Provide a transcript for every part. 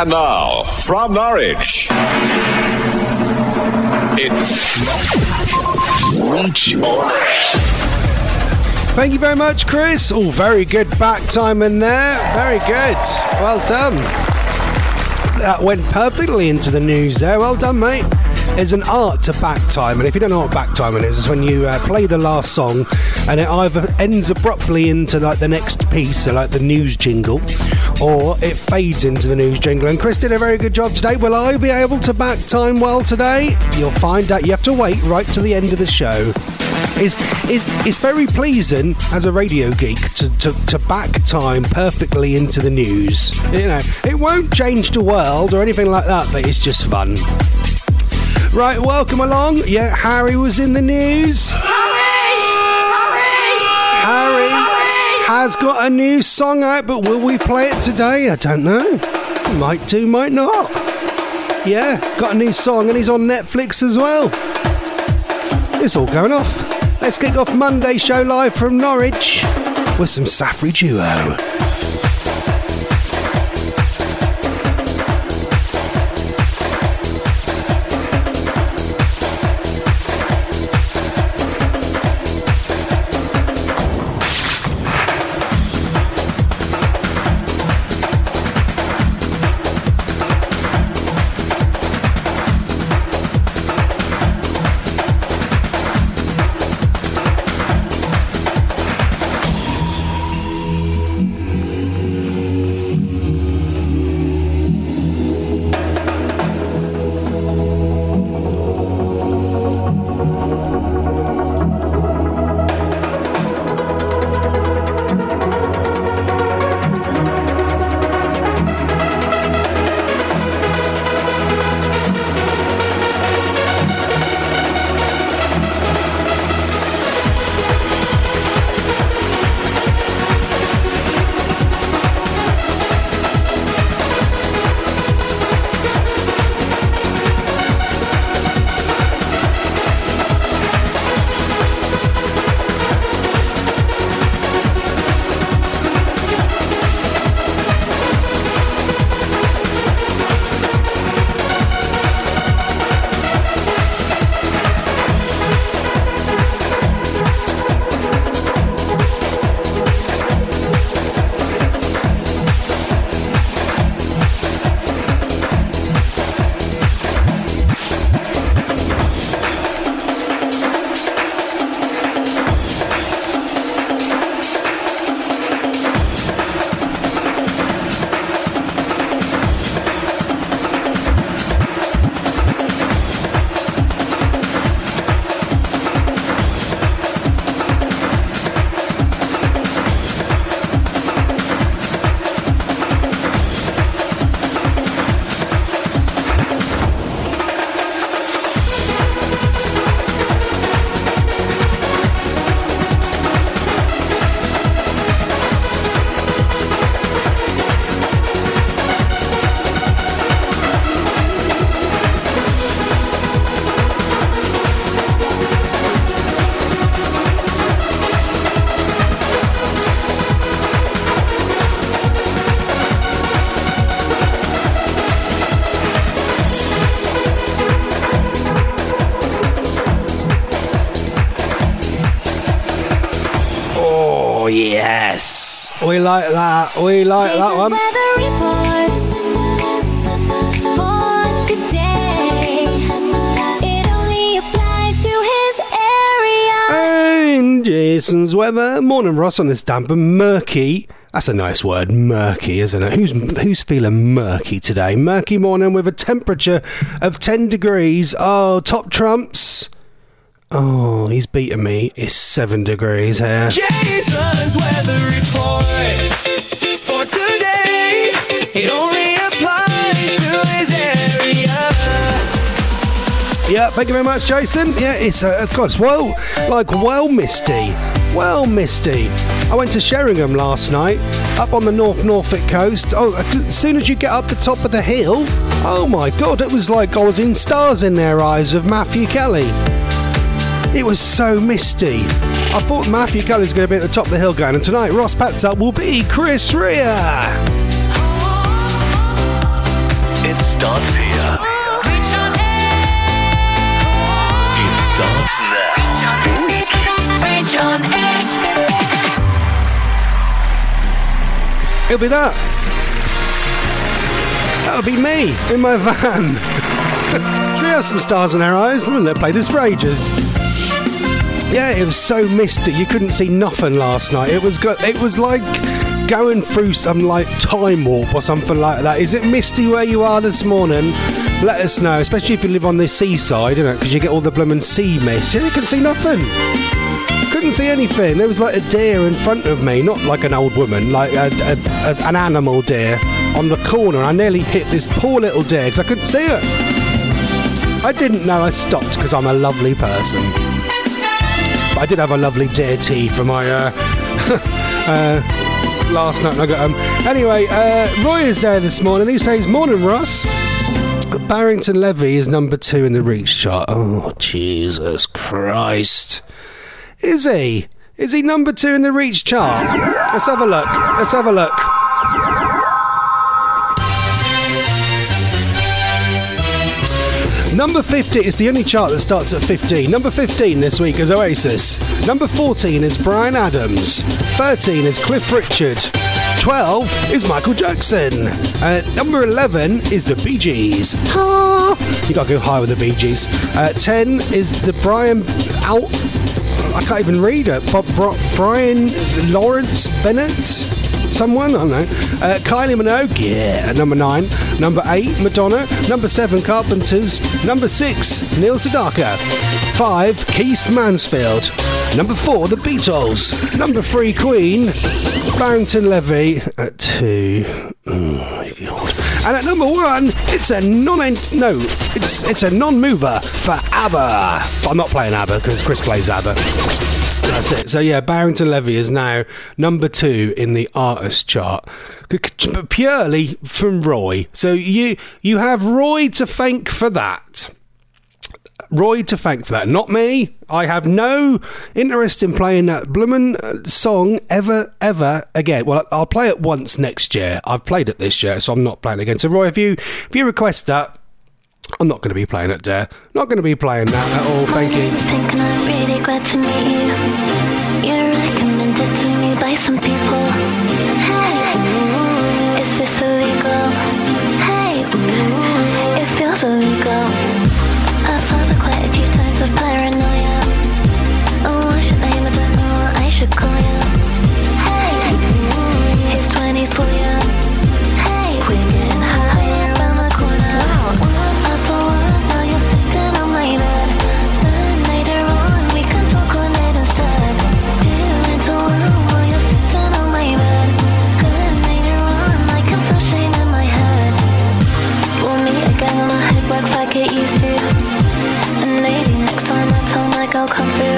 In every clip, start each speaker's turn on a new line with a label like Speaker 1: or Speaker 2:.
Speaker 1: And now, from Norwich, it's Reach on
Speaker 2: Thank you very much, Chris. Oh, very good back time in there. Very good. Well done. That went perfectly into the news there. Well done, mate. There's an art to back time, and if you don't know what back timing is, it's when you uh, play the last song and it either ends abruptly into like the next piece, so like the news jingle, or it fades into the news jingle. And Chris did a very good job today. Will I be able to back time well today? You'll find out. You have to wait right to the end of the show. It's, it's very pleasing as a radio geek to, to, to back time perfectly into the news. You know, it won't change the world or anything like that, but it's just fun. Right, welcome along. Yeah, Harry was in the news. Harry! Harry! Harry has got a new song out, but will we play it today? I don't know. Might do, might not. Yeah, got a new song and he's on Netflix as well. It's all going off. Let's kick off Monday show live from Norwich with some Safri Duo. Like that. We like that one. And Jason's weather. Morning, Ross, on this damp and murky. That's a nice word, murky, isn't it? Who's who's feeling murky today? Murky morning with a temperature of 10 degrees. Oh, top trumps. Oh, he's beating me. It's seven degrees here. Jason's weather report for today. It only applies to his area. Yeah, thank you very much, Jason. Yeah, it's uh, of course well, like well misty, well misty. I went to Sheringham last night, up on the North Norfolk coast. Oh, as soon as you get up the top of the hill, oh my god, it was like I was in stars in their eyes of Matthew Kelly. It was so misty. I thought Matthew Kelly's going to be at the top of the hill going, and tonight Ross Patzelt will be Chris Rea.
Speaker 1: It starts here. It starts now.
Speaker 3: Reach on
Speaker 2: It'll be that. That'll be me in my van. Should we have some stars in our eyes? I'm going to play this for ages. Yeah, it was so misty. You couldn't see nothing last night. It was go- It was like going through some like time warp or something like that. Is it misty where you are this morning? Let us know, especially if you live on the seaside, you know, because you get all the blooming sea mist. Yeah, You can see nothing. Couldn't see anything. There was like a deer in front of me, not like an old woman, like a, a, a, an animal deer on the corner. I nearly hit this poor little deer because I couldn't see it. I didn't know I stopped because I'm a lovely person. But I did have a lovely deer tea for my uh, uh, last night. and I got um. Anyway, uh, Roy is there this morning. He says, "Morning, Ross." Barrington Levy is number two in the reach chart. Oh Jesus Christ! Is he? Is he number two in the reach chart? Let's have a look. Let's have a look. Number 50 is the only chart that starts at 15. Number 15 this week is Oasis. Number 14 is Bryan Adams. 13 is Cliff Richard. 12 is Michael Jackson. Uh, number 11 is the Bee Gees. Ha! You gotta go high with the Bee Gees. Uh, 10 is the Brian Out. I can't even read it. Bob, Bro- Brian Lawrence Bennett? Someone? I don't know. Uh, Kylie Minogue, yeah, number nine. Number eight, Madonna. Number seven, Carpenters. Number six, Neil Sedaka. Five, Keith Mansfield. Number four, The Beatles. Number three, Queen. Barrington Levy at two. Oh. And at number one, it's a non no, it's it's a non-mover for ABBA. But I'm not playing ABBA because Chris plays ABBA. That's it. So yeah, Barrington Levy is now number two in the artist chart, purely from Roy. So you you have Roy to thank for that. Roy to thank for that, not me. I have no interest in playing that bloomin' song ever, ever again. Well, I'll play it once next year. I've played it this year, so I'm not playing again. So, Roy, if you if you request that, I'm not going to be playing it there. Not going to be playing that at all. Thank you.
Speaker 4: Glad to meet you. You're recommended to me by some people. Come through.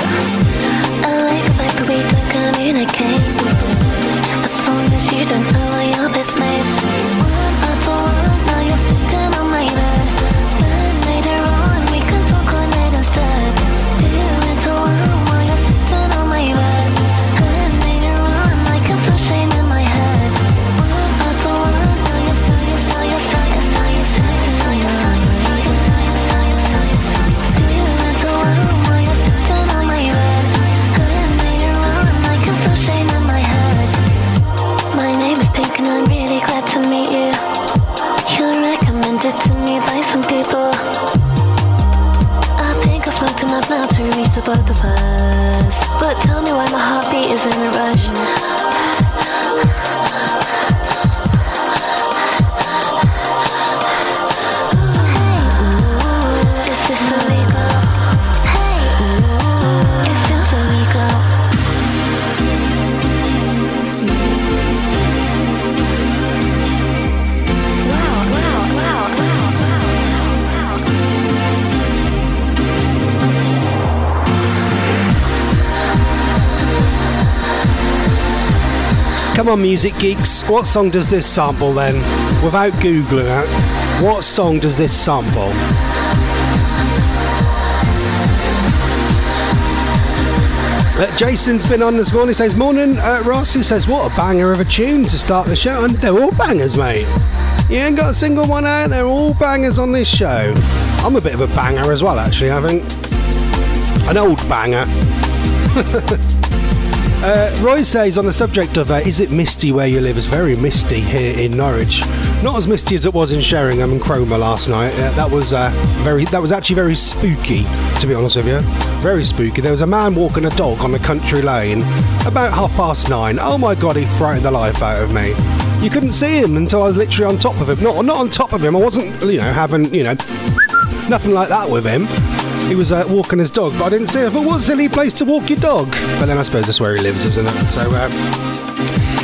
Speaker 4: On,
Speaker 2: music geeks. What song does this sample then? Without googling it, what song does this sample? Uh, Jason's been on this morning. Says, Morning, uh, Ross. He says, What a banger of a tune to start the show. And they're all bangers, mate. You ain't got a single one out. They're all bangers on this show. I'm a bit of a banger as well, actually, I think. An old banger. Uh, Roy says on the subject of uh, is it misty where you live? It's very misty here in Norwich. Not as misty as it was in Sheringham and Cromer last night. Uh, that was uh, very. That was actually very spooky, to be honest with you. Very spooky. There was a man walking a dog on a country lane about half past nine. Oh my god, he frightened the life out of me. You couldn't see him until I was literally on top of him. Not not on top of him. I wasn't, you know, having you know, nothing like that with him. He was uh, walking his dog, but I didn't see him. But what silly place to walk your dog. But then I suppose that's where he lives, isn't it? So, uh,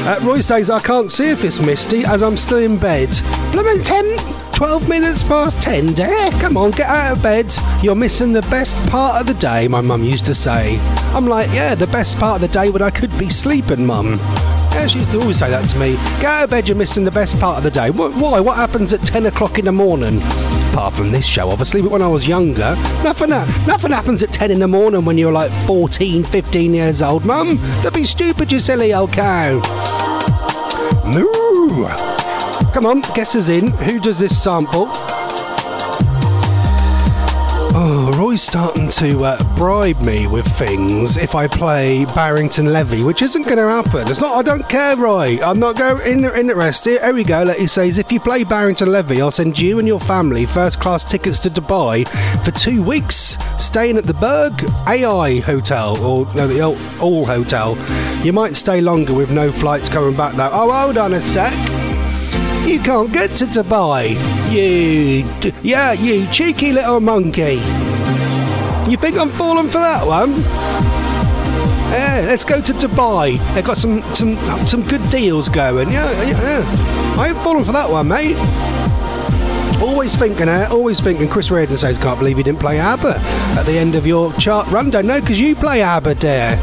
Speaker 2: uh, Roy says, I can't see if it's misty as I'm still in bed. Blooming 10, 12 minutes past 10, dear. Come on, get out of bed. You're missing the best part of the day, my mum used to say. I'm like, yeah, the best part of the day when I could be sleeping, mum. Yeah, she used to always say that to me. Get out of bed, you're missing the best part of the day. Why? What happens at 10 o'clock in the morning? Apart from this show, obviously, but when I was younger, nothing, nothing happens at 10 in the morning when you're like 14, 15 years old. Mum, don't be stupid, you silly old cow. Moo! Come on, guess is in. Who does this sample? Oh, Roy's starting to uh, bribe me with things if I play Barrington Levy, which isn't going to happen. It's not. I don't care, Roy. I'm not going in interested. Here we go. Let he says, if you play Barrington Levy, I'll send you and your family first class tickets to Dubai for two weeks, staying at the Berg AI Hotel or no, the All Hotel. You might stay longer with no flights coming back though. Oh, hold on a sec. You can't get to Dubai. You, yeah, you cheeky little monkey. You think I'm falling for that one? Yeah, let's go to Dubai. They've got some some some good deals going. Yeah, yeah. I ain't falling for that one, mate. Always thinking, eh? Always thinking. Chris Reardon says, "Can't believe you didn't play ABBA at the end of your chart rundown." No, because you play ABBA, dear.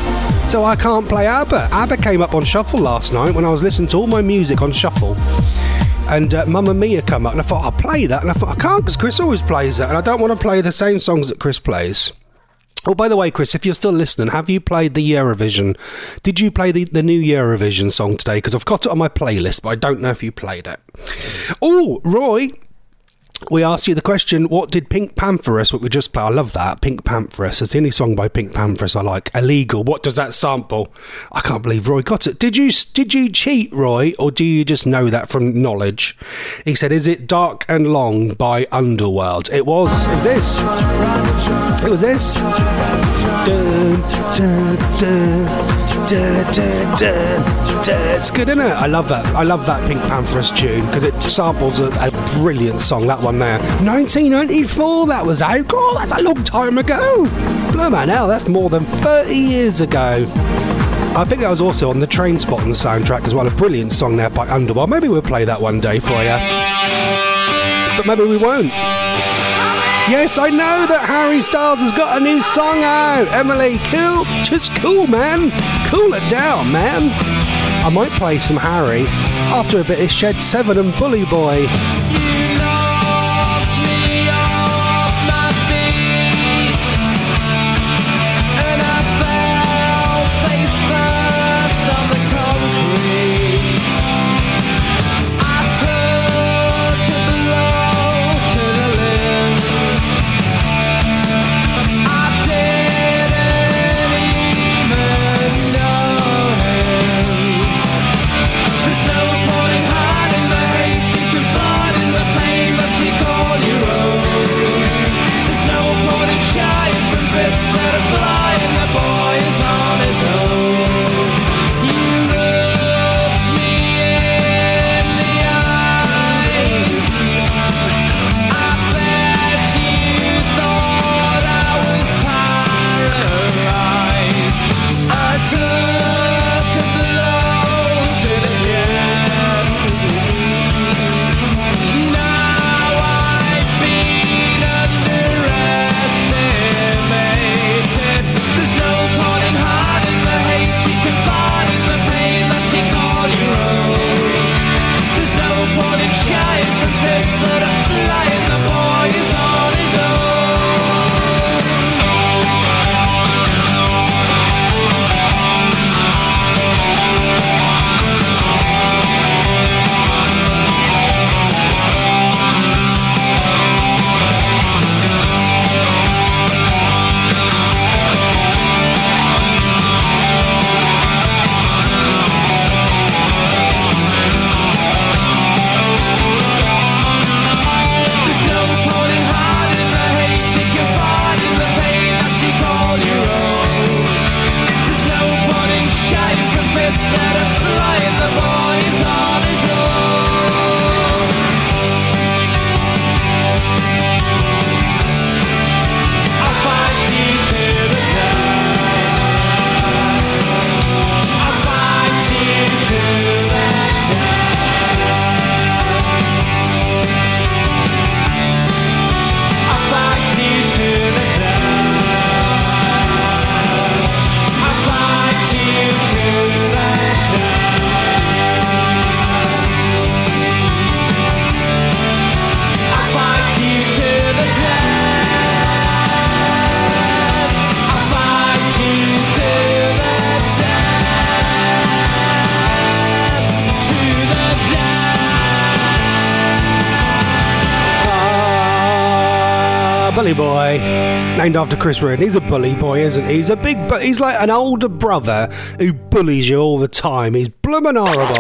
Speaker 2: So I can't play ABBA. ABBA came up on shuffle last night when I was listening to all my music on shuffle and uh, Mamma Mia come up, and I thought I'll play that, and I thought I can't because Chris always plays that, and I don't want to play the same songs that Chris plays. Oh, by the way, Chris, if you're still listening, have you played the Eurovision? Did you play the, the new Eurovision song today? Because I've got it on my playlist, but I don't know if you played it. Oh, Roy, we asked you the question, what did Pink Pantheress, what we just played? I love that, Pink Pantheress. It's the only song by Pink Pantheress I like. Illegal. What does that sample? I can't believe Roy got it. Did you did you cheat, Roy, or do you just know that from knowledge? He said, is it Dark and Long by Underworld? It was. It was this. It was this. It's good, isn't it? I love that. I love that Pink Pantheress tune because it samples a, a brilliant song. That one there, 1994. That was out. Oh, that's a long time ago. Blooming hell, that's more than 30 years ago. I think that was also on the Trainspotting soundtrack as well. A brilliant song there by Underworld. Maybe we'll play that one day for you, but maybe we won't. Yes, I know that Harry Styles has got a new song out. Emily, cool, just cool, man. Cool it down, man. I might play some Harry after a bit of Shed 7 and Bully Boy. Bully Boy, named after Chris Reardon. He's a bully boy, isn't he? He's a big, but he's like an older brother who bullies you all the time. He's bloomin' horrible.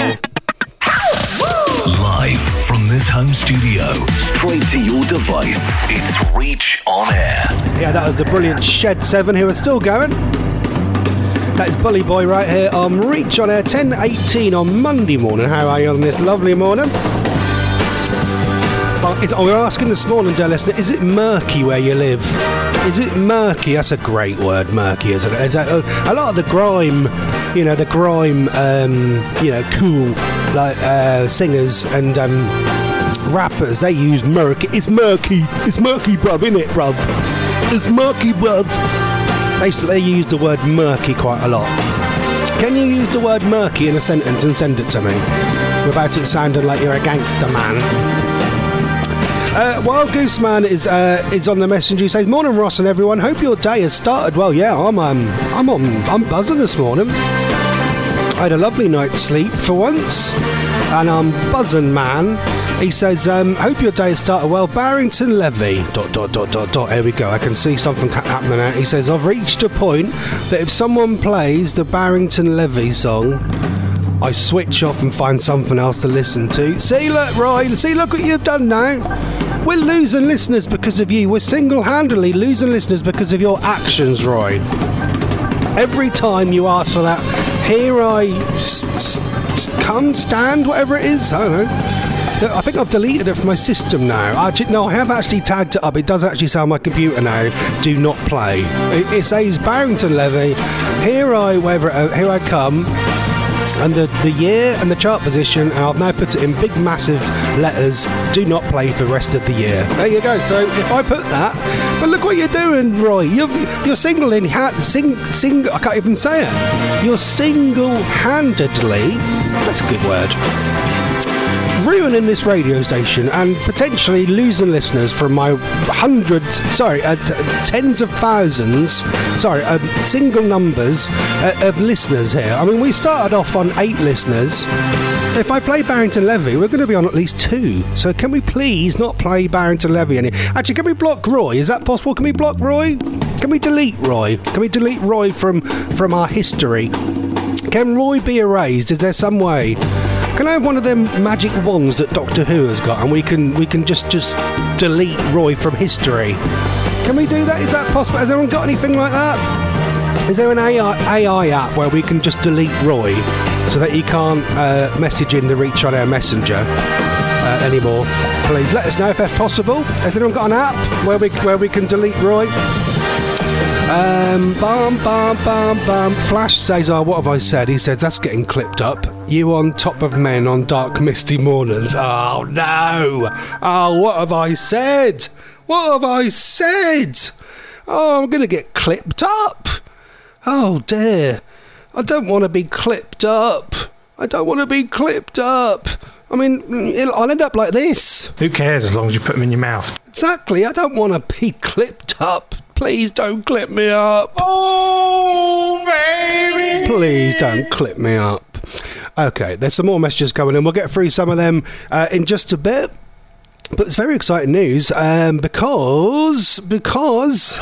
Speaker 1: Live from this home studio, straight to your device, it's Reach on Air.
Speaker 2: Yeah, that was the brilliant Shed 7 who are still going. That is Bully Boy right here on Reach on Air 1018 on Monday morning. How are you on this lovely morning? It's, oh, we were asking this morning, dear listener, is it murky where you live? Is it murky? That's a great word, murky, isn't it? Is that, uh, a lot of the grime, you know, the grime, um, you know, cool, like uh, singers and um, rappers, they use murky. It's murky. It's murky, bruv, innit, bruv? It's murky, bruv. Basically, they use the word murky quite a lot. Can you use the word murky in a sentence and send it to me without it sounding like you're a gangster man? Uh, Wild Goose Man is uh, is on the messenger. He says, "Morning, Ross and everyone. Hope your day has started well. Yeah, I'm um, I'm on I'm buzzing this morning. I had a lovely night's sleep for once, and I'm buzzing, man." He says, um, "Hope your day has started well." Barrington Levy. Dot dot dot dot dot. Here we go. I can see something happening now. He says, "I've reached a point that if someone plays the Barrington Levy song." I switch off and find something else to listen to. See, look, Roy, see, look what you've done now. We're losing listeners because of you. We're single handedly losing listeners because of your actions, Roy. Every time you ask for that, here I come, stand, whatever it is, I don't know. I think I've deleted it from my system now. Actually, no, I have actually tagged it up. It does actually on my computer now. Do not play. It, it says Barrington Levy. Here I, wherever, uh, here I come and the, the year and the chart position, and I've now put it in big, massive letters. Do not play for the rest of the year. There you go. So if I put that, but look what you're doing, Roy. You're you're singling, sing, sing. I can't even say it. You're single-handedly. That's a good word ruining this radio station and potentially losing listeners from my hundreds, sorry, uh, t- tens of thousands, sorry, uh, single numbers uh, of listeners here. I mean, we started off on eight listeners. If I play Barrington Levy, we're going to be on at least two. So can we please not play Barrington Levy any? Actually, can we block Roy? Is that possible? Can we block Roy? Can we delete Roy? Can we delete Roy from from our history? Can Roy be erased? Is there some way? Can I have one of them magic wands that Doctor Who has got, and we can we can just just delete Roy from history? Can we do that? Is that possible? Has anyone got anything like that? Is there an AI, AI app where we can just delete Roy so that he can't uh, message in the Reach on our Messenger uh, anymore? Please let us know if that's possible. Has anyone got an app where we where we can delete Roy? Um, bum, bum, bum, bum. Flash says, Oh, what have I said? He says, That's getting clipped up. You on top of men on dark, misty mornings. Oh, no. Oh, what have I said? What have I said? Oh, I'm going to get clipped up. Oh, dear. I don't want to be clipped up. I don't want to be clipped up. I mean, I'll end up like this.
Speaker 5: Who cares as long as you put them in your mouth?
Speaker 2: Exactly. I don't want to be clipped up. Please don't clip me up. Oh, baby. Please don't clip me up. Okay, there's some more messages coming in. We'll get through some of them uh, in just a bit. But it's very exciting news um, because because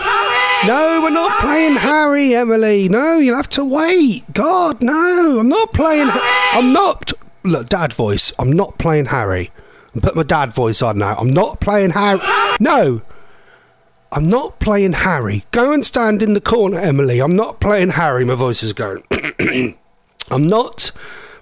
Speaker 2: no, we're not playing Harry, Emily. No, you'll have to wait. God, no, I'm not playing. I'm not. Look, dad voice. I'm not playing Harry. I'm putting my dad voice on now. I'm not playing Harry. No, I'm not playing Harry. Go and stand in the corner, Emily. I'm not playing Harry. My voice is going. I'm not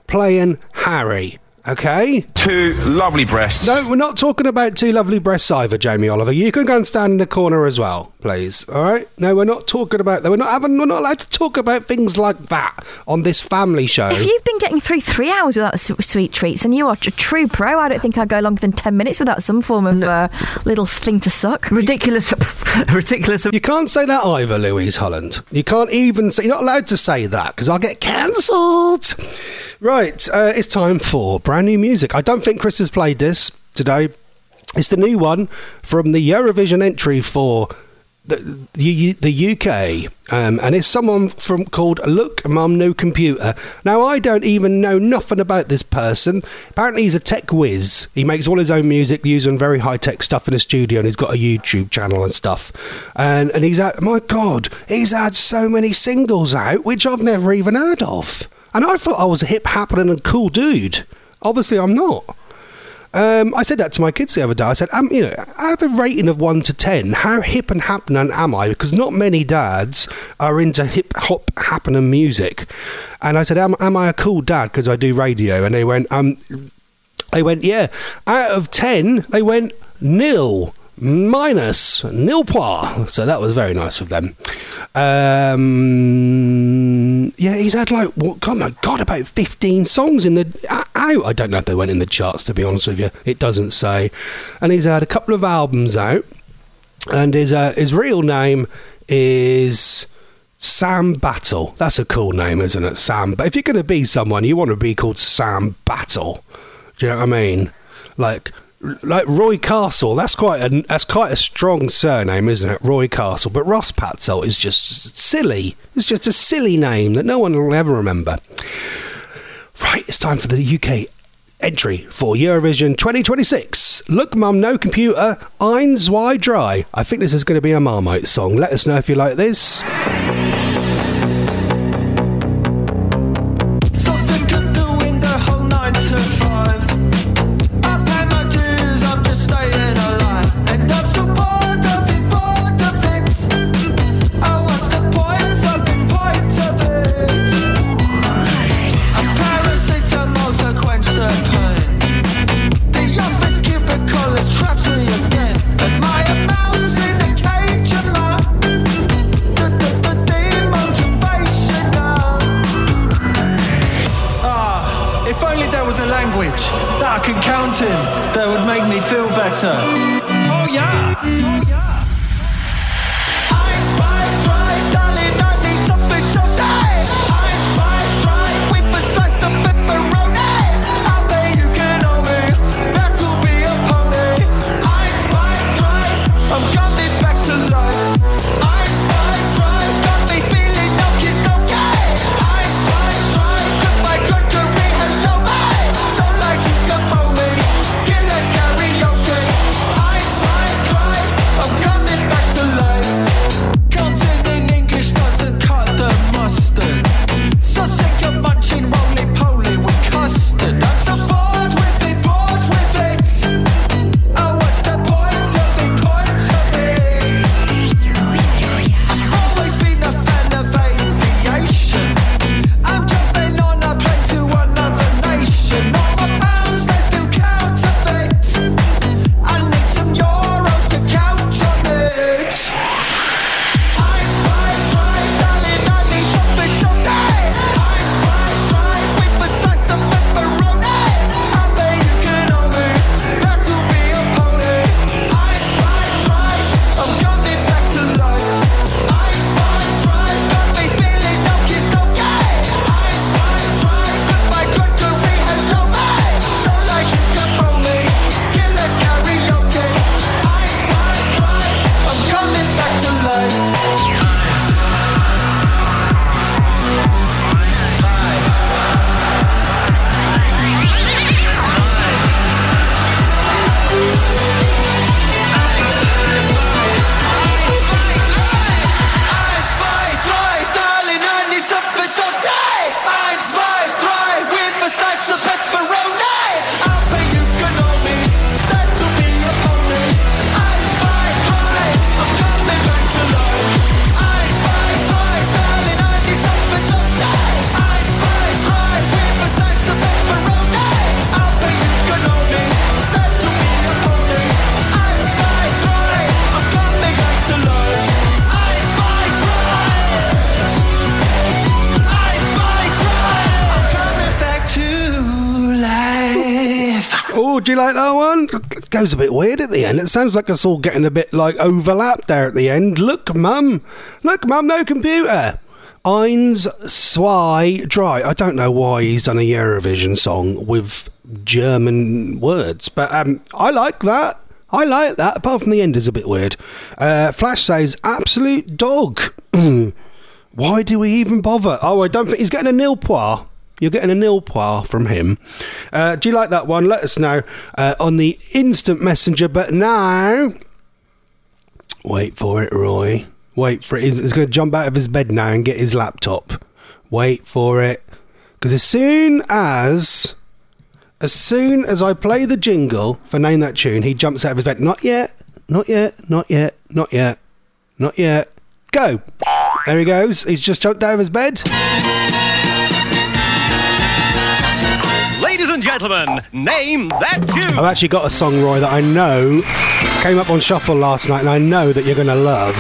Speaker 2: playing Harry. Okay?
Speaker 6: Two lovely breasts.
Speaker 2: No, we're not talking about two lovely breasts either, Jamie Oliver. You can go and stand in the corner as well, please. All right? No, we're not talking about that. We're not having. We're not allowed to talk about things like that on this family show.
Speaker 7: If you've been getting through three hours without s- sweet treats and you are a true pro, I don't think I'd go longer than 10 minutes without some form of uh, little thing to suck.
Speaker 8: ridiculous, ridiculous.
Speaker 2: You can't say that either, Louise Holland. You can't even say. You're not allowed to say that because I'll get cancelled. Right, uh, it's time for brand new music. I don't think Chris has played this today. It's the new one from the Eurovision entry for the, the, the UK, um, and it's someone from called Look Mum No Computer. Now I don't even know nothing about this person. Apparently he's a tech whiz. He makes all his own music using very high tech stuff in the studio, and he's got a YouTube channel and stuff. And and he's had my God, he's had so many singles out which I've never even heard of. And I thought I was a hip happening and cool dude. Obviously I'm not. Um, I said that to my kids the other day. I said, um, you know, I have a rating of one to ten. How hip and happening am I? Because not many dads are into hip hop happening music. And I said, am, am I a cool dad because I do radio? And they went, um, they went, yeah. Out of ten, they went nil minus nil. So that was very nice of them. Um, yeah, he's had like what? God, my God, about fifteen songs in the out. I don't know if they went in the charts. To be honest with you, it doesn't say. And he's had a couple of albums out, and his uh, his real name is. Sam Battle. That's a cool name, isn't it? Sam. But if you're going to be someone, you want to be called Sam Battle. Do you know what I mean? Like like Roy Castle. That's quite a that's quite a strong surname, isn't it? Roy Castle. But Ross Patzelt is just silly. It's just a silly name that no one will ever remember. Right, it's time for the UK entry for Eurovision 2026. Look, Mum, no computer. Eins Zwei Drei. I think this is going to be a Marmite song. Let us know if you like this.
Speaker 6: I'm coming you like
Speaker 2: that one? It goes a bit weird at the end. It sounds like it's all getting a bit like overlapped there at the end. Look, mum. Look, mum, no computer. Eins, zwei, drei. I don't know why he's done a Eurovision song with German words, but um, I like that. I like that, apart from the end is a bit weird. Uh, Flash says, absolute dog. Why do we even bother? Oh, I don't think he's getting a nil poir. You're getting a nil poir from him. Uh, do you like that one? Let us know uh, on the instant messenger. But now, wait for it, Roy. Wait for it. He's, he's going to jump out of his bed now and get his laptop. Wait for it. Because as soon as. As soon as I play the jingle for Name That Tune, he jumps out of his bed. Not yet. Not yet. Not yet. Not yet. Not yet. Go. There he goes. He's just jumped out of his bed.
Speaker 9: And gentlemen, name that tune.
Speaker 2: I've actually got a song, Roy, that I know came up on Shuffle last night, and I know that you're going to love,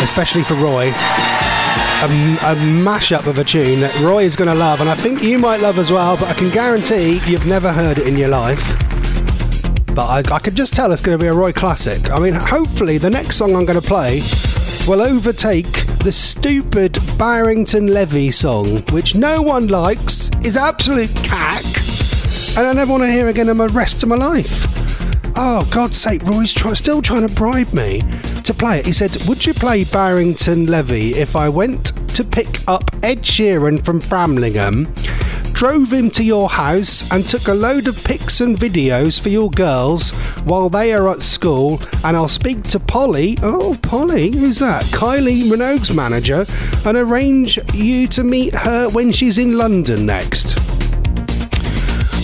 Speaker 2: especially for Roy. A, a mashup of a tune that Roy is going to love, and I think you might love as well, but I can guarantee you've never heard it in your life. But I, I could just tell it's going to be a Roy classic. I mean, hopefully, the next song I'm going to play will overtake the stupid Barrington Levy song, which no one likes, is absolute cack, and I never want to hear again in the rest of my life. Oh, God's sake, Roy's try- still trying to bribe me to play it. He said, Would you play Barrington Levy if I went to pick up Ed Sheeran from Framlingham, drove him to your house, and took a load of pics and videos for your girls while they are at school? And I'll speak to Polly. Oh, Polly, who's that? Kylie Minogue's manager, and arrange you to meet her when she's in London next.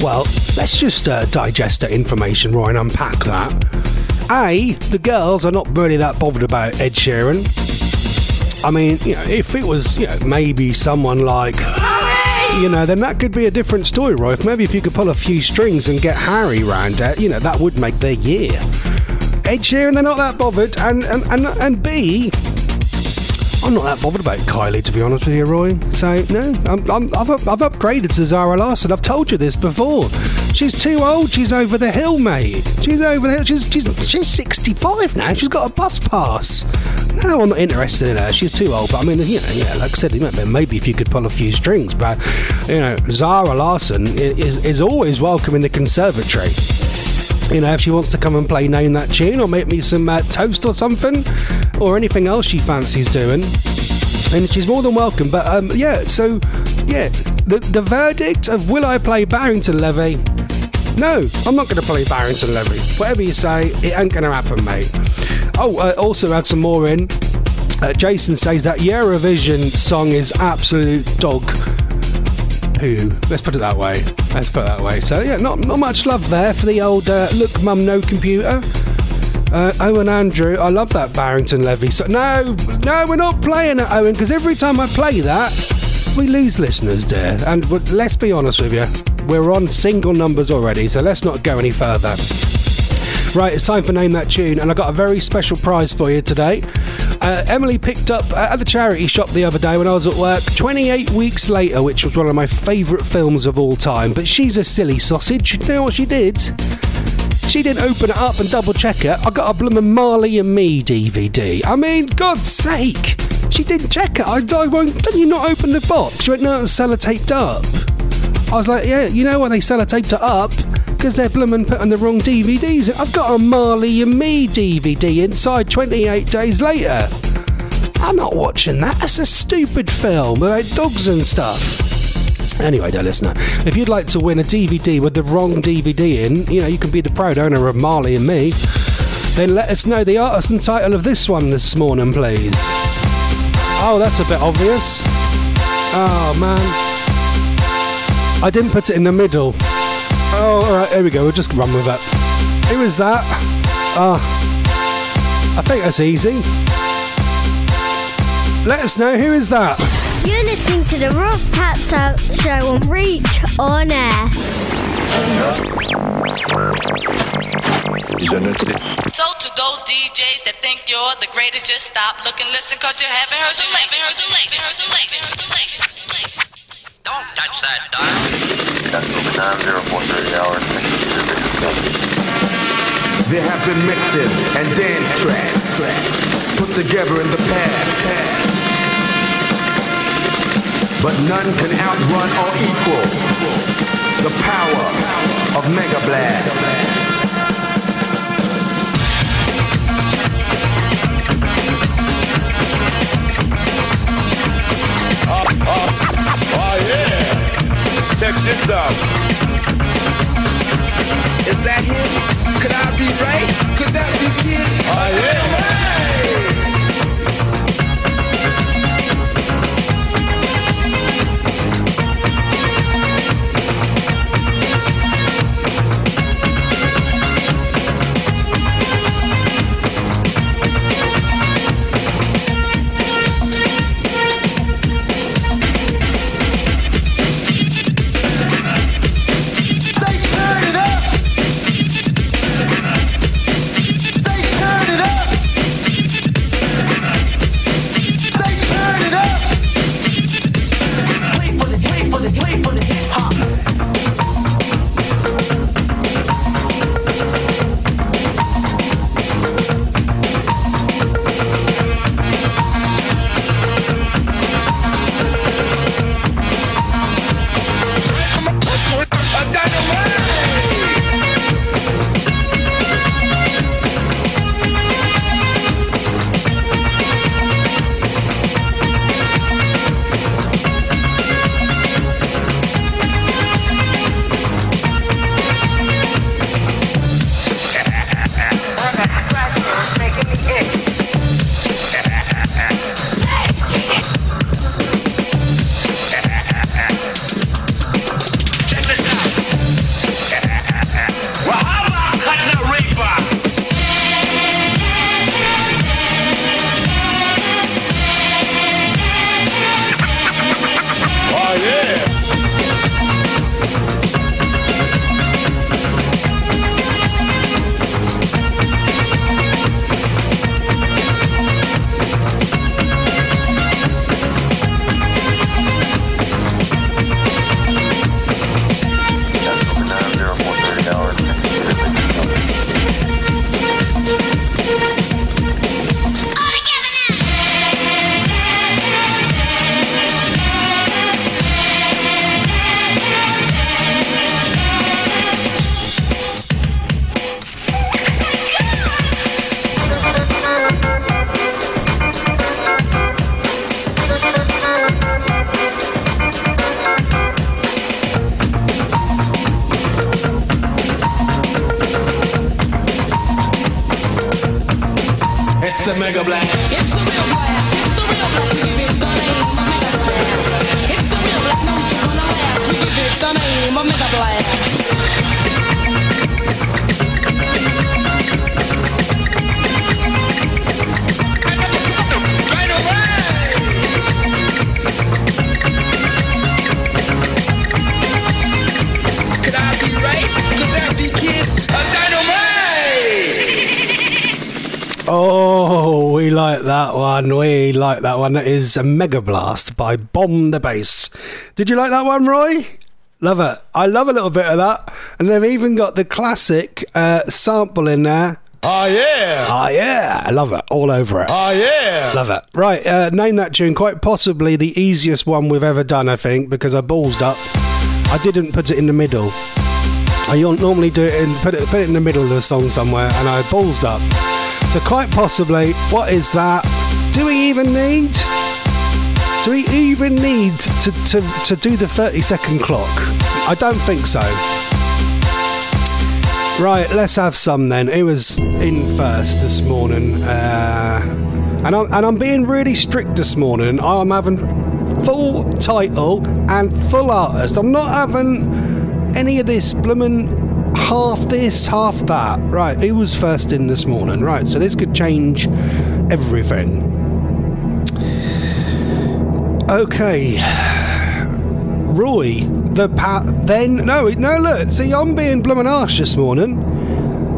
Speaker 2: Well, let's just uh, digest that information, Roy, and unpack that. A, the girls are not really that bothered about Ed Sheeran. I mean, you know, if it was, you know, maybe someone like, you know, then that could be a different story, Roy. If maybe if you could pull a few strings and get Harry round it, you know, that would make their year. Ed Sheeran, they're not that bothered, and and and, and B, I'm not that bothered about Kylie, to be honest with you, Roy. So no, I've, I've upgraded to Zara Larsson. I've told you this before. She's too old. She's over the hill, mate. She's over the hill. She's she's she's 65 now. She's got a bus pass. No, I'm not interested in her. She's too old. But I mean, you know, yeah, like I said, maybe if you could pull a few strings. But you know, Zara Larsson is is always welcome in the conservatory. You know, if she wants to come and play Name That Tune or make me some uh, toast or something, or anything else she fancies doing, then she's more than welcome. But um, yeah, so yeah, the, the verdict of will I play Barrington Levy? No, I'm not going to play Barrington Levy. Whatever you say, it ain't going to happen, mate. Oh, uh, also add some more in. Uh, Jason says that Eurovision song is absolute dog poo. Let's put it that way. Let's put it that way. So yeah, not not much love there for the old uh, look, mum, no computer. Uh, Owen Andrew, I love that Barrington Levy. So no, no, we're not playing it, Owen, because every time I play that, we lose listeners, dear. And let's be honest with you, we're on single numbers already, so let's not go any further. Right, it's time for Name That Tune, and I got a very special prize for you today. Uh, Emily picked up uh, at the charity shop the other day when I was at work 28 Weeks Later, which was one of my favourite films of all time. But she's a silly sausage. You know what she did? She didn't open it up and double check it. I got a bloomin' Marley and Me DVD. I mean, God's sake! She didn't check it. I, I won't. Did you not open the box? She went, no, it's sellotaped up. I was like, yeah, you know why they sellotaped it up? Because they're bloomin' putting the wrong DVDs. I've got a Marley and Me DVD inside 28 days later. I'm not watching that. That's a stupid film about dogs and stuff. Anyway, dear listener, if you'd like to win a DVD with the wrong DVD in, you know, you can be the proud owner of Marley and Me, then let us know the artist and title of this one this morning, please. Oh, that's a bit obvious. Oh, man. I didn't put it in the middle. Oh, alright, here we go. We'll just run with it. Who is that? Ah, I think that's easy. Let us know who is that.
Speaker 10: You're listening to the Ross Patzelt Show on Reach On Air.
Speaker 3: So to those DJs that think you're the greatest, just stop, look and listen, cause you haven't heard the latest. Heard the latest. Heard the latest. Heard the latest.
Speaker 9: Don't touch that dial.
Speaker 11: There have been mixes and dance tracks put together in the past. But none can outrun or equal the power of Mega Blast. Hands up. Is that him? Could I be right? Could that be kid? Oh ah, yeah.
Speaker 2: They like that one. That is a Mega Blast by Bomb the Bass. Did you like that one, Roy? Love it. I love a little bit of that. And they've even got the classic uh, sample in there.
Speaker 11: Oh yeah.
Speaker 2: Oh, yeah. I love it. All over it.
Speaker 11: Oh yeah.
Speaker 2: Love it. Right, uh, name that tune. Quite possibly the easiest one we've ever done, I think, because I ballsed up. I didn't put it in the middle. I normally do it in put it put it in the middle of the song somewhere, and I ballsed up. So quite possibly, what is that? Do we even need? Do we even need to, to, to do the 30 second clock? I don't think so. Right, let's have some then. It was in first this morning, uh, and I'm and I'm being really strict this morning. I'm having full title and full artist. I'm not having any of this bloomin' half this, half that. Right, it was first in this morning? Right, so this could change everything. Okay. Roy, the pa- then no, no. Look, see, I'm being bloomin' harsh this morning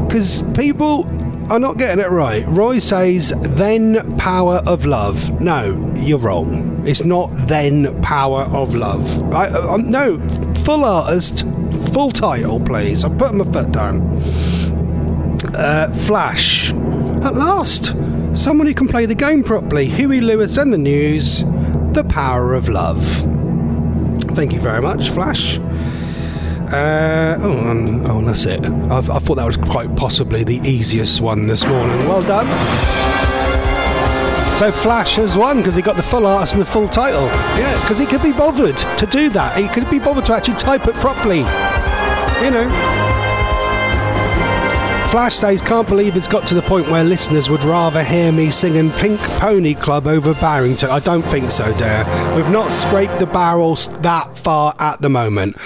Speaker 2: because people are not getting it right. Roy says then power of love. No, you're wrong. It's not then power of love. I, I, I'm- no, full artist, full title, please. I'm putting my foot down. Uh, Flash. At last, someone who can play the game properly. Huey Lewis and the news. The Power of Love. Thank you very much, Flash. Uh, oh, um, oh, that's it. I, I thought that was quite possibly the easiest one this morning. Well done.
Speaker 12: So Flash has won because he got the full artist and the full title. Yeah, because he could be bothered to do that. He could be bothered to actually type it properly. You know. Flash says, can't believe it's got to the point where listeners would rather hear me singing Pink Pony Club over Barrington. I don't think so, dear. We've not scraped the barrels that far at the moment.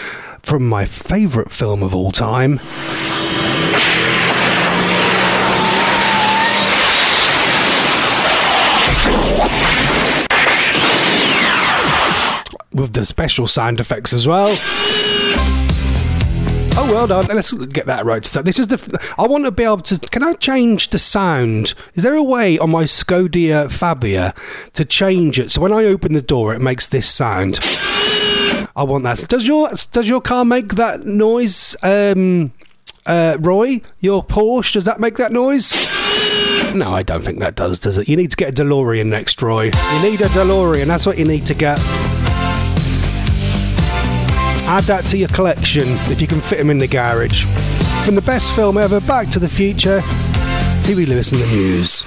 Speaker 12: From my favourite film of all time. With the special sound effects as well. Oh, well done. Let's get that right. So this is the. I want to be able to. Can I change the sound? Is there a way on my Skoda Fabia to change it so when I open the door it makes this sound? I want that. Does your does your car make that noise, um, uh, Roy? Your Porsche does that make that noise? No, I don't think that does. Does it? You need to get a DeLorean next, Roy. You need a DeLorean. That's what you need to get. Add that to your collection if you can fit them in the garage. From the best film ever, Back to the Future, Huey Lewis in the News.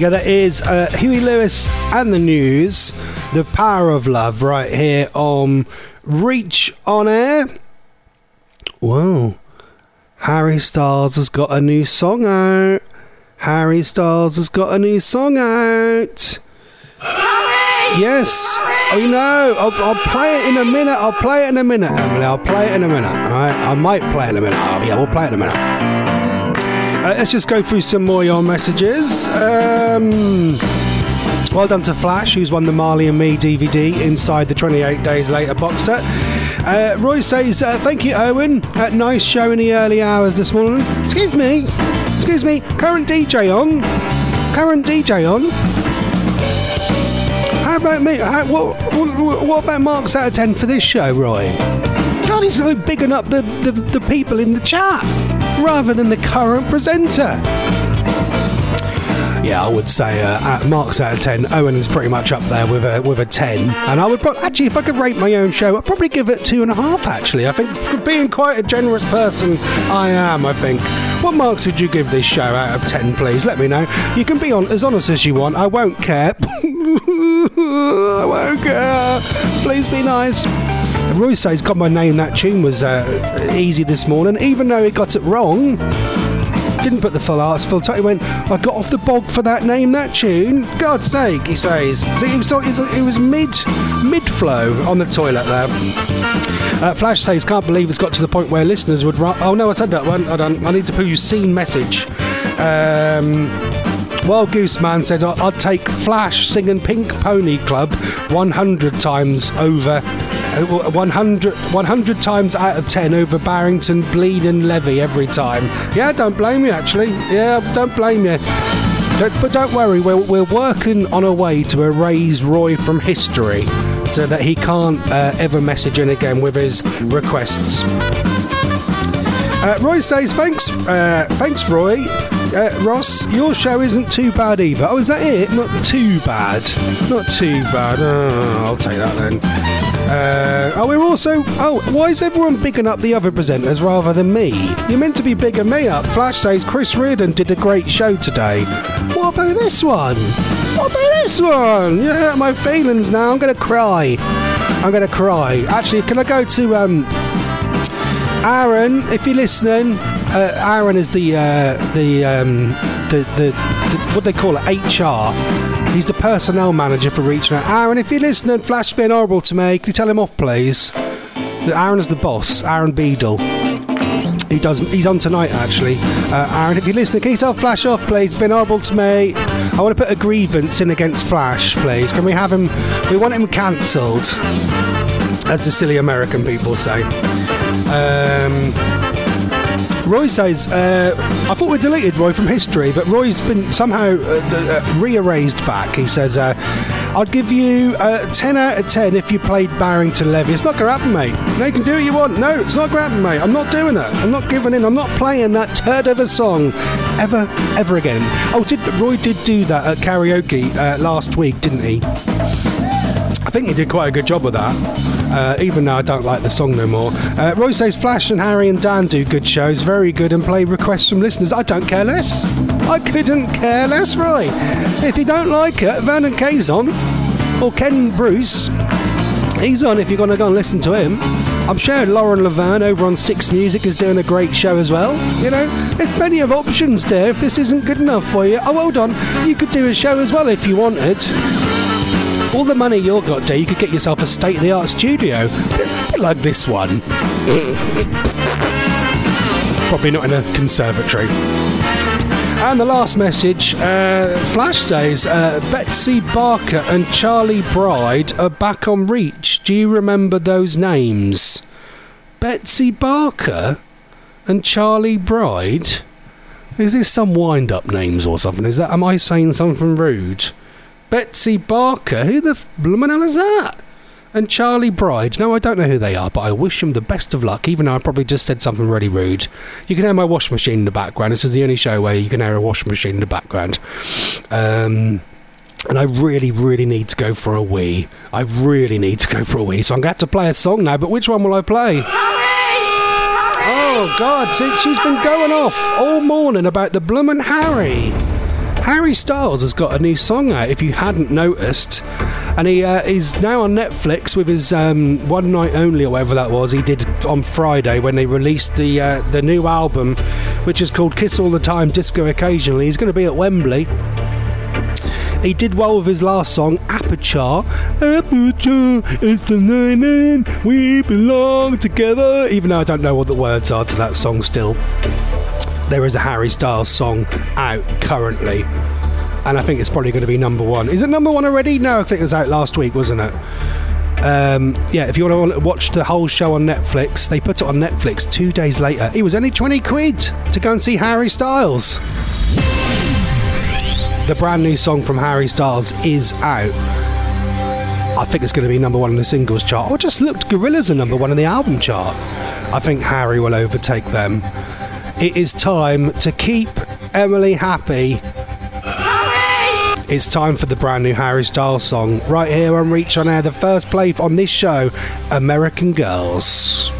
Speaker 2: together is
Speaker 12: uh, Huey Lewis and the News, The Power of Love, right here on
Speaker 2: Reach on Air. Whoa, Harry Styles has got a new song out. Harry Styles has got a new song out. Harry! Yes, Oh no! know. I'll, I'll, play it in a minute. I'll play it in a minute, Emily. I'll play it in a minute. All right, I might play it in a minute. Oh, yeah, we'll play it in a minute. Uh, let's just go through some more your messages. Um, well done to Flash, who's won the Marley and Me DVD inside the 28 Days Later box set. Uh, Roy says, uh, Thank you, Owen. Uh, nice show in the early hours this morning. Excuse me. Excuse me. Current DJ on. Current DJ on. How about me? How, what, what, what about marks out of 10 for this show, Roy? God, he's like bigging up the, the, the people in the chat rather than the current presenter. Yeah, I would say uh, at marks out of ten. Owen is pretty much up there with a with a ten, and I would pro- actually, if I could rate my own show, I'd probably give it two and a half. Actually, I think being quite a generous person, I am. I think. What marks would you give this show out of ten, please? Let me know. You can be on as honest as you want. I won't care. I won't care. Please be nice. Roy says, Got my name that tune was uh, easy this morning, even though he got it wrong." Didn't put the full arts full title. He went, I got off the bog for that name, that tune. God's sake, he says. It was, it was mid mid flow on the toilet there. Uh, Flash says, can't believe it's got to the point where listeners would. Ri- oh no, I said that one. I. I need to put you seen message. Um, Wild Goose Man said, "I- I'd take Flash singing Pink Pony Club 100 times over. uh, 100, 100 times out of 10 over Barrington Bleeding Levy every time. Yeah, don't blame you, actually. Yeah, don't blame you. But don't worry, we're, we're working on a way to erase Roy from history so that he can't uh, ever message in again with his requests. Uh, Roy says, "Thanks, uh, thanks, Roy. Uh, Ross, your show isn't too bad either. Oh, is that it? Not too bad. Not too bad. Oh, I'll take that then. Uh, oh, we're also. Oh, why is everyone bigging up the other presenters rather than me? You're meant to be bigging me up. Flash says Chris Reardon did a great show today. What about this one? What about this one? You hurt my feelings now. I'm gonna cry. I'm gonna cry. Actually, can I go to um, Aaron, if you're listening, uh, Aaron is the uh, the, um, the, the the what they call it HR. He's the personnel manager for out. Aaron, if you're listening, Flash's been horrible to me. Can you tell him off, please? Aaron is the boss. Aaron Beadle. He does. He's on tonight, actually. Uh, Aaron, if you're listening, can you tell Flash off, please? It's been horrible to me. I want to put a grievance in against Flash, please. Can we have him? We want him cancelled, as the silly American people say. Um, Roy says, uh, I thought we deleted Roy from history, but Roy's been somehow uh, uh, rearranged back. He says, uh, I'd give you uh, 10 out of 10 if you played Barrington Levy. It's not going to happen, mate. No, you can do what you want. No, it's not going to happen, mate. I'm not doing it. I'm not giving in. I'm not playing that turd of a song ever, ever again. Oh, did Roy did do that at karaoke last week, didn't he? I think he did quite a good job with that. Uh, even though I don't like the song no more. Uh, Roy says Flash and Harry and Dan do good shows, very good, and play requests from listeners. I don't care less. I couldn't care less, Roy. If you don't like it, Vernon Kay's on, or Ken Bruce. He's on if you're going to go and listen to him. I'm sure Lauren Laverne over on Six Music is doing a great show as well. You know, there's plenty of options there. If this isn't good enough for you, oh, hold on, you could do a show as well if you wanted. All the money you've got, there, you could get yourself a state-of-the-art studio, like this one. Probably not in a conservatory. And the last message, uh, Flash says uh, Betsy Barker and Charlie Bride are back on Reach. Do you remember those names? Betsy Barker and Charlie Bride. Is this some wind-up names or something? Is that? Am I saying something rude? Betsy Barker. Who the bloomin' hell is that? And Charlie Bride. No, I don't know who they are, but I wish them the best of luck, even though I probably just said something really rude. You can hear my washing machine in the background. This is the only show where you can hear a washing machine in the background. Um, and I really, really need to go for a wee. I really need to go for a wee, so I'm going to have to play a song now, but which one will I play? Oh, God, see, she's been going off all morning about the bloomin' Harry. Harry Styles has got a new song out. If you hadn't noticed, and he uh, is now on Netflix with his um, one night only or whatever that was. He did on Friday when they released the uh, the new album, which is called Kiss All the Time, Disco Occasionally. He's going to be at Wembley. He did well with his last song, Aperture. Aperture, it's the and we belong together. Even though I don't know what the words are to that song still. There is a Harry Styles song out currently. And I think it's probably going to be number one. Is it number one already? No, I think it was out last week, wasn't it? Um, yeah, if you want to watch the whole show on Netflix, they put it on Netflix two days later. It was only 20 quid to go and see Harry Styles. The brand new song from Harry Styles is out. I think it's going to be number one in the singles chart. Or just looked Gorillaz are number one in the album chart. I think Harry will overtake them. It is time to keep Emily happy. It's time for the brand new Harry Styles song right here on Reach on Air, the first play on this show, American Girls.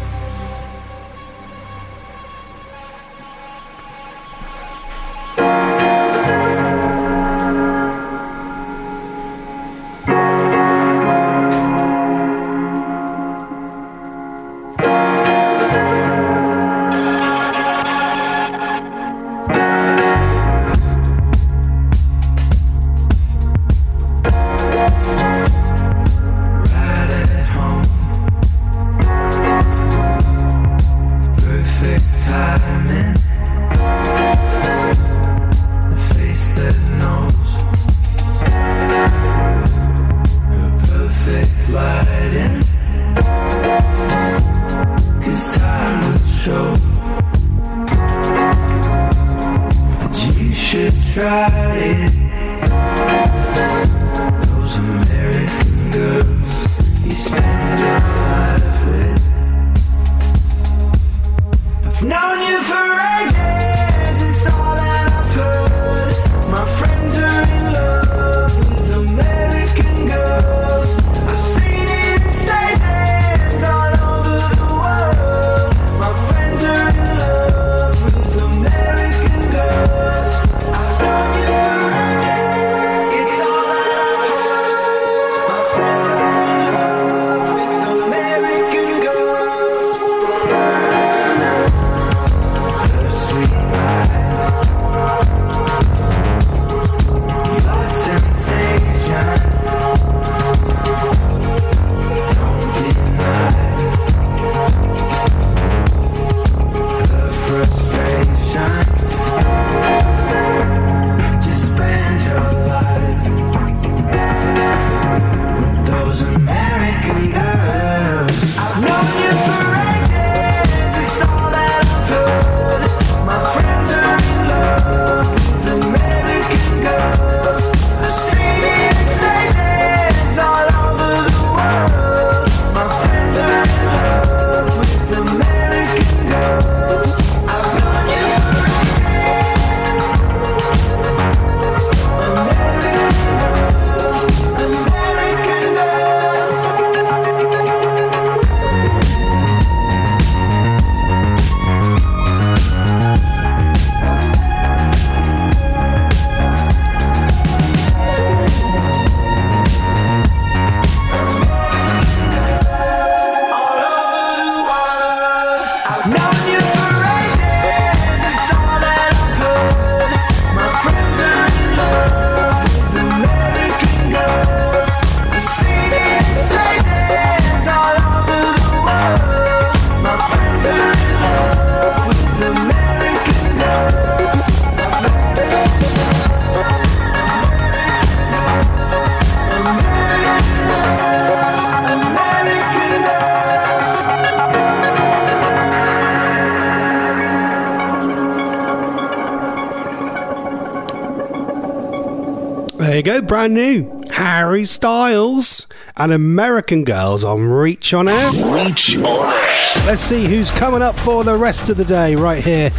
Speaker 2: Brand new. Harry Styles and American Girls on Reach on Air.
Speaker 1: Reach on Air.
Speaker 2: Let's see who's coming up for the rest of the day right here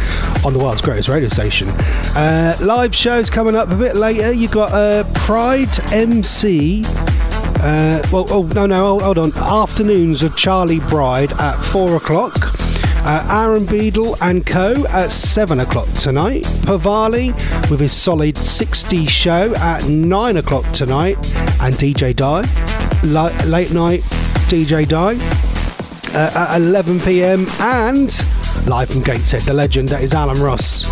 Speaker 2: on the world's greatest radio station. Uh, live shows coming up a bit later. You've got uh, Pride MC. Uh, well, oh no, no, hold on. Afternoons of Charlie Bride at four o'clock. Uh, Aaron Beadle and Co. at 7 o'clock tonight. Pavali with his solid 60 show at 9 o'clock tonight. And DJ Die, li- late night DJ Die uh, at 11 pm. And live from Gateshead, the legend that is Alan Ross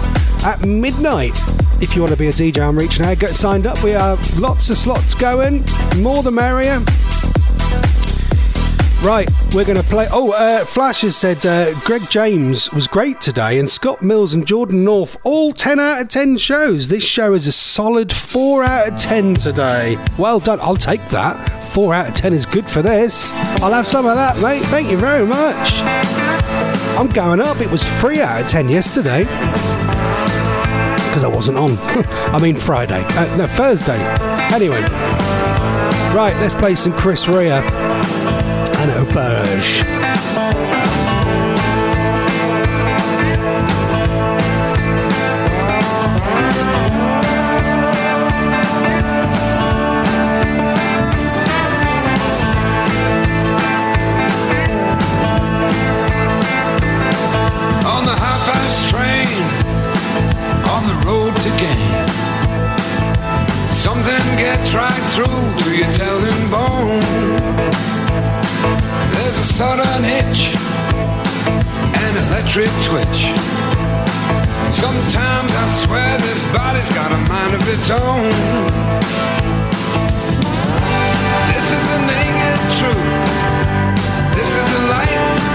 Speaker 2: at midnight. If you want to be a DJ, I'm reaching out. Get signed up. We have lots of slots going. More the merrier. Right, we're going to play. Oh, uh, Flash has said uh, Greg James was great today, and Scott Mills and Jordan North, all 10 out of 10 shows. This show is a solid 4 out of 10 today. Well done. I'll take that. 4 out of 10 is good for this. I'll have some of that, mate. Thank you very much. I'm going up. It was 3 out of 10 yesterday. Because I wasn't on. I mean, Friday. Uh, no, Thursday. Anyway. Right, let's play some Chris Rea
Speaker 13: On the train, on the road to gain. Something gets right through to your telling bone. There's a sudden hitch, an electric twitch. Sometimes I swear this body's got a mind of its own. This is the naked truth. This is the light.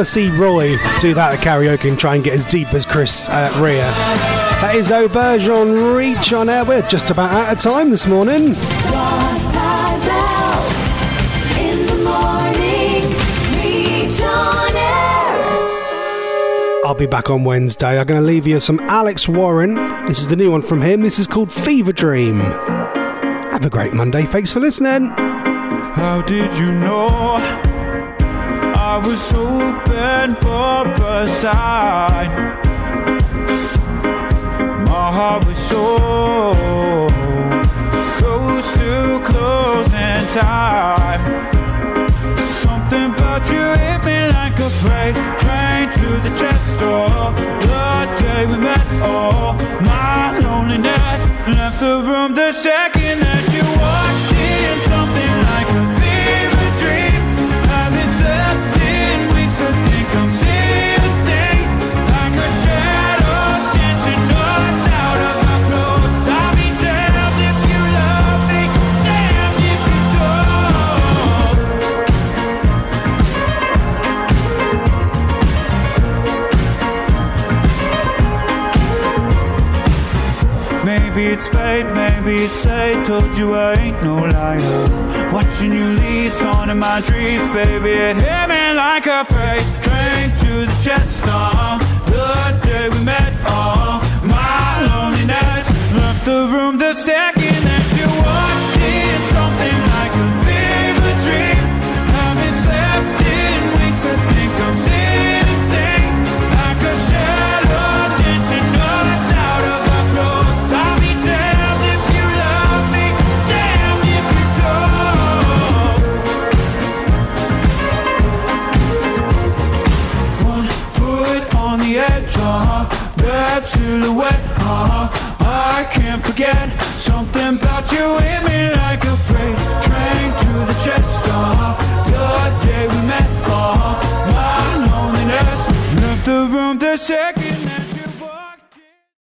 Speaker 13: To
Speaker 2: see Roy do that at karaoke and try and get as deep as Chris uh, Rea. That is Auberge on Reach on Air. We're just about out of time this morning.
Speaker 3: Ross Patzelt in the morning. Reach on air.
Speaker 2: I'll be back on Wednesday. I'm going to leave you some Alex Warren. This is the new one from him. This is called Fever Dream. Have a great Monday. Thanks for listening.
Speaker 14: How did you know I was hoping for a sign? My heart was so close to closing time. Something about you hit me like a freight train to the chest door. The day we met, oh, my loneliness left the room the second that you walked Maybe it's fate, maybe it's fate. Told you I ain't no liar. Watching you leave, on in my dreams, baby. It hit me like a freight train to the chest. Uh, the day we met, oh, my loneliness left the room the second that silhouette, uh, I can't forget something about you. Hit me like a freight train to the chest, uh, the day we met, uh, my loneliness. Left the room the second.